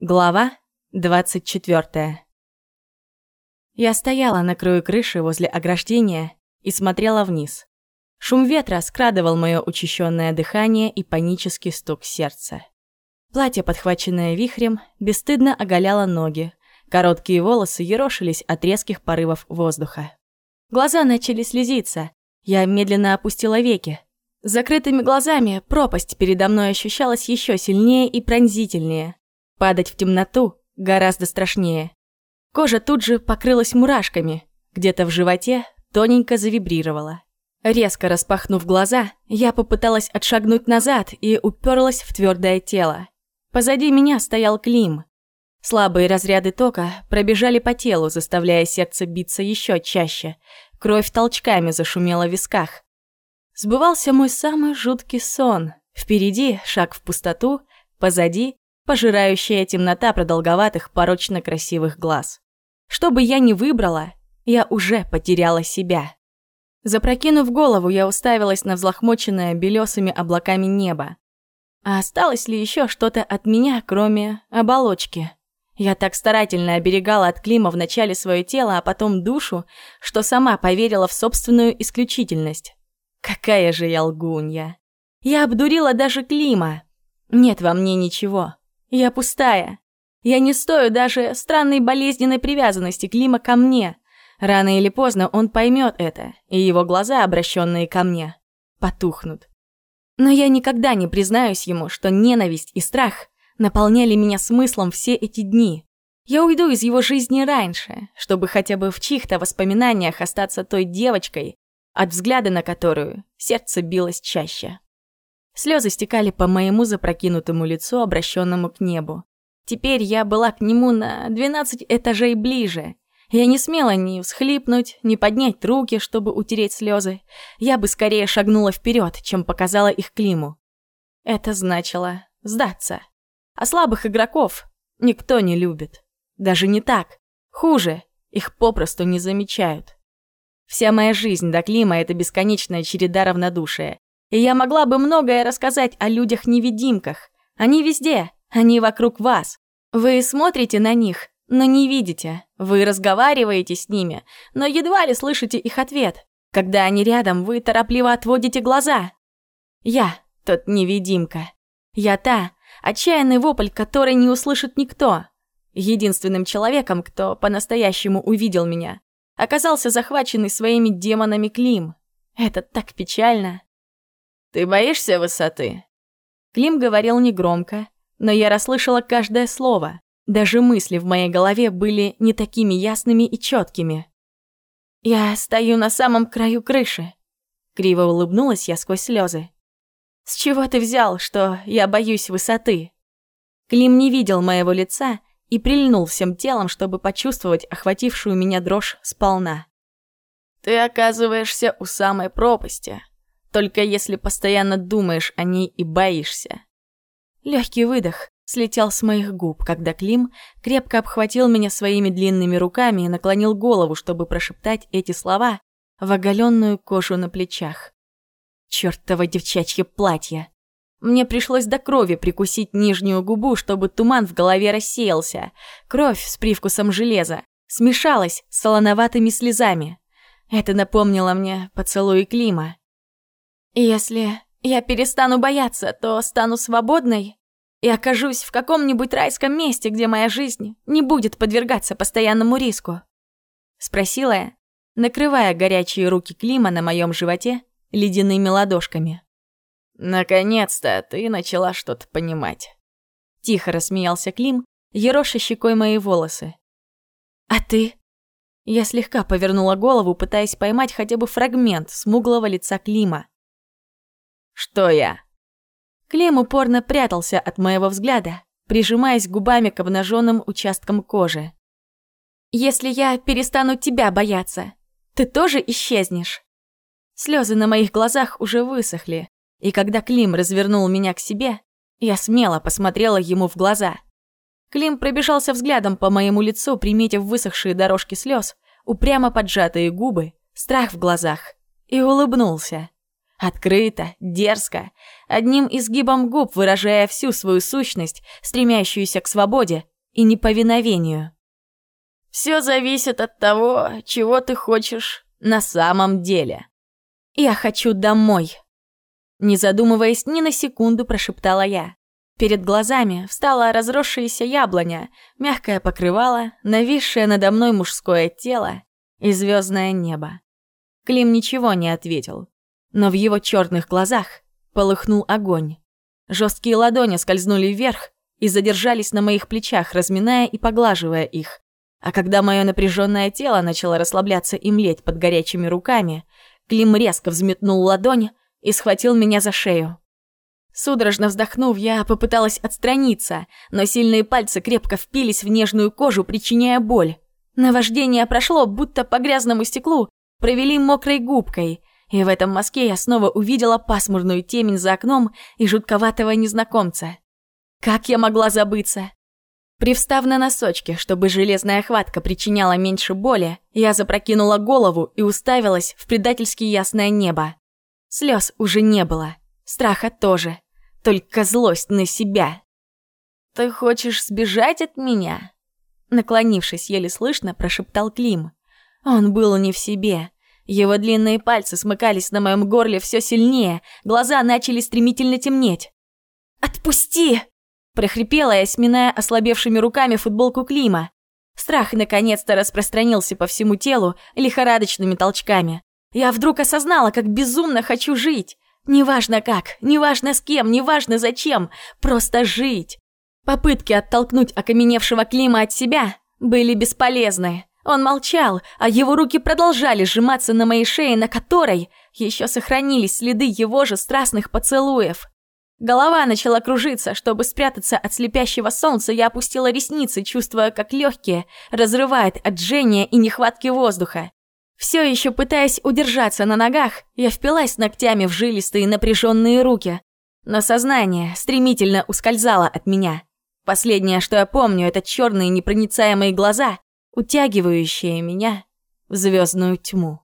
Глава 24 Я стояла на краю крыши возле ограждения и смотрела вниз. Шум ветра скрадывал мое учащенное дыхание и панический стук сердца. Платье, подхваченное вихрем, бесстыдно оголяло ноги. Короткие волосы ерошились от резких порывов воздуха. Глаза начали слезиться. Я медленно опустила веки. Закрытыми глазами пропасть передо мной ощущалась еще сильнее и пронзительнее. Падать в темноту гораздо страшнее. Кожа тут же покрылась мурашками, где-то в животе тоненько завибрировала. Резко распахнув глаза, я попыталась отшагнуть назад и уперлась в твердое тело. Позади меня стоял Клим. Слабые разряды тока пробежали по телу, заставляя сердце биться еще чаще. Кровь толчками зашумела в висках. Сбывался мой самый жуткий сон. Впереди шаг в пустоту, позади пожирающая темнота продолговатых порочно красивых глаз. Что бы я ни выбрала, я уже потеряла себя. Запрокинув голову, я уставилась на взлохмоченное белесыми облаками небо. А осталось ли еще что-то от меня, кроме оболочки? Я так старательно оберегала от Клима вначале свое тело, а потом душу, что сама поверила в собственную исключительность. Какая же я лгунья. Я обдурила даже Клима. Нет во мне ничего. Я пустая. Я не стою даже странной болезненной привязанности Клима ко мне. Рано или поздно он поймет это, и его глаза, обращенные ко мне, потухнут. Но я никогда не признаюсь ему, что ненависть и страх наполняли меня смыслом все эти дни. Я уйду из его жизни раньше, чтобы хотя бы в чьих-то воспоминаниях остаться той девочкой, от взгляда на которую сердце билось чаще. Слезы стекали по моему запрокинутому лицу, обращенному к небу. Теперь я была к нему на 12 этажей ближе. Я не смела ни всхлипнуть, ни поднять руки, чтобы утереть слезы. Я бы скорее шагнула вперед, чем показала их Климу. Это значило сдаться. А слабых игроков никто не любит. Даже не так. Хуже, их попросту не замечают. Вся моя жизнь до Клима — это бесконечная череда равнодушия. И я могла бы многое рассказать о людях-невидимках. Они везде, они вокруг вас. Вы смотрите на них, но не видите. Вы разговариваете с ними, но едва ли слышите их ответ. Когда они рядом, вы торопливо отводите глаза. Я тот невидимка. Я та, отчаянный вопль, который не услышит никто. Единственным человеком, кто по-настоящему увидел меня, оказался захваченный своими демонами Клим. Это так печально. «Ты боишься высоты?» Клим говорил негромко, но я расслышала каждое слово. Даже мысли в моей голове были не такими ясными и четкими. «Я стою на самом краю крыши», — криво улыбнулась я сквозь слезы. «С чего ты взял, что я боюсь высоты?» Клим не видел моего лица и прильнул всем телом, чтобы почувствовать охватившую меня дрожь сполна. «Ты оказываешься у самой пропасти», только если постоянно думаешь о ней и боишься. Легкий выдох слетел с моих губ, когда Клим крепко обхватил меня своими длинными руками и наклонил голову, чтобы прошептать эти слова в оголенную кожу на плечах. Чёртово девчачье платье. Мне пришлось до крови прикусить нижнюю губу, чтобы туман в голове рассеялся. Кровь с привкусом железа смешалась с солоноватыми слезами. Это напомнило мне поцелуи Клима. Если я перестану бояться, то стану свободной и окажусь в каком-нибудь райском месте, где моя жизнь не будет подвергаться постоянному риску. Спросила я, накрывая горячие руки Клима на моем животе ледяными ладошками. «Наконец-то ты начала что-то понимать». Тихо рассмеялся Клим, ероша щекой мои волосы. «А ты?» Я слегка повернула голову, пытаясь поймать хотя бы фрагмент смуглого лица Клима. «Что я?» Клим упорно прятался от моего взгляда, прижимаясь губами к обнаженным участкам кожи. «Если я перестану тебя бояться, ты тоже исчезнешь?» Слезы на моих глазах уже высохли, и когда Клим развернул меня к себе, я смело посмотрела ему в глаза. Клим пробежался взглядом по моему лицу, приметив высохшие дорожки слез, упрямо поджатые губы, страх в глазах, и улыбнулся. Открыто, дерзко, одним изгибом губ выражая всю свою сущность, стремящуюся к свободе и неповиновению. «Все зависит от того, чего ты хочешь на самом деле». «Я хочу домой», — не задумываясь ни на секунду прошептала я. Перед глазами встала разросшаяся яблоня, мягкое покрывало, нависшее надо мной мужское тело и звездное небо. Клим ничего не ответил, но в его черных глазах полыхнул огонь. Жесткие ладони скользнули вверх и задержались на моих плечах, разминая и поглаживая их. А когда мое напряженное тело начало расслабляться и млеть под горячими руками, Клим резко взметнул ладонь и схватил меня за шею. Судорожно вздохнув, я попыталась отстраниться, но сильные пальцы крепко впились в нежную кожу, причиняя боль. Наваждение прошло, будто по грязному стеклу провели мокрой губкой, и в этом мазке я снова увидела пасмурную темень за окном и жутковатого незнакомца. Как я могла забыться? Привстав на носочки, чтобы железная хватка причиняла меньше боли, я запрокинула голову и уставилась в предательски ясное небо. Слез уже не было, страха тоже только злость на себя. «Ты хочешь сбежать от меня?» Наклонившись, еле слышно, прошептал Клим. Он был не в себе. Его длинные пальцы смыкались на моем горле все сильнее, глаза начали стремительно темнеть. «Отпусти!» – прохрипела я, сминая ослабевшими руками футболку Клима. Страх наконец-то распространился по всему телу лихорадочными толчками. Я вдруг осознала, как безумно хочу жить. Неважно как, неважно с кем, неважно зачем, просто жить. Попытки оттолкнуть окаменевшего Клима от себя были бесполезны. Он молчал, а его руки продолжали сжиматься на моей шее, на которой еще сохранились следы его же страстных поцелуев. Голова начала кружиться, чтобы спрятаться от слепящего солнца, я опустила ресницы, чувствуя, как легкие разрывает от жжения и нехватки воздуха. Все еще пытаясь удержаться на ногах, я впилась ногтями в жилистые напряженные руки. Но сознание стремительно ускользало от меня. Последнее, что я помню, это черные непроницаемые глаза, утягивающие меня в звездную тьму.